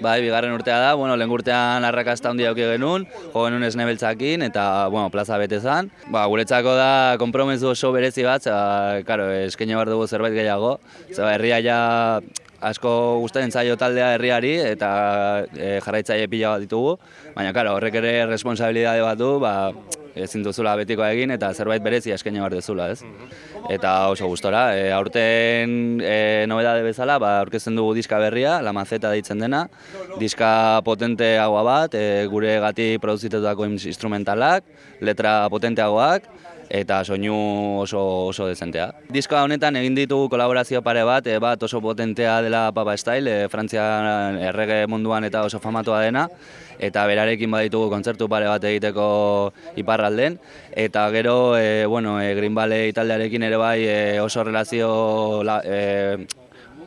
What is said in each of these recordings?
Bai, bigarren urtea da, bueno, lehen urtean arrakasta handia auki genuen, jo genuen esnebeltzakin eta, bueno, plaza bete zan. Ba, guretzako da kompromesu oso berezi bat, zaba, karo, eskaini behar dugu zerbait gehiago. Zaba, herria ja asko gustatzen zaio taldea herriari eta e, jarraitzaile pila bat ditugu, baina, karo, horrek ere responsabilidade bat du, ba, ezin duzula betiko egin eta zerbait berezi eskaini behar duzula, ez? Eta oso gustora, e, aurten e, nobedade bezala, ba, aurkezten dugu diska berria, La Maceta deitzen dena, diska potenteagoa bat, e, gure gati produzitutako instrumentalak, letra potenteagoak, eta soinu oso oso dezentea. Diskoa honetan egin ditugu kolaborazio pare bat, e, bat oso potentea dela Papa Style, e, Frantzia errege munduan eta oso famatua dena, eta berarekin baditugu kontzertu pare bat egiteko iparralden, eta gero, e, bueno, e, Green Valley taldearekin ere bai e, oso relazio la, e,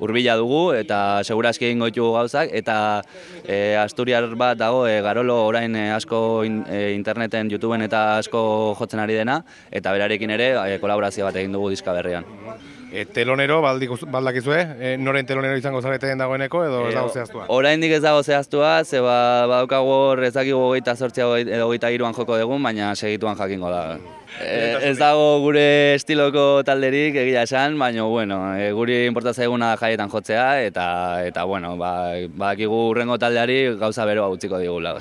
urbila dugu eta segurazki egingo ditugu gauzak eta e, Asturiar bat dago e, Garolo orain e, asko in, e, interneten, YouTubeen eta asko jotzen ari dena eta berarekin ere e, kolaborazio bat egin dugu diska berrian. E, telonero, baldakizue, e, noren telonero izango zareteen dagoeneko edo ez dago zehaztua? Oraindik ez dago zehaztua, ze ba, badaukagu hor ez dakigu gogeita sortzia edo gogeita iruan joko dugun, baina segituan jakingo da. E, ez dago gure estiloko talderik egia esan, baina bueno, e, guri importa zaiguna jaietan jotzea eta eta bueno, ba badakigu urrengo taldeari gauza beroa utziko digula.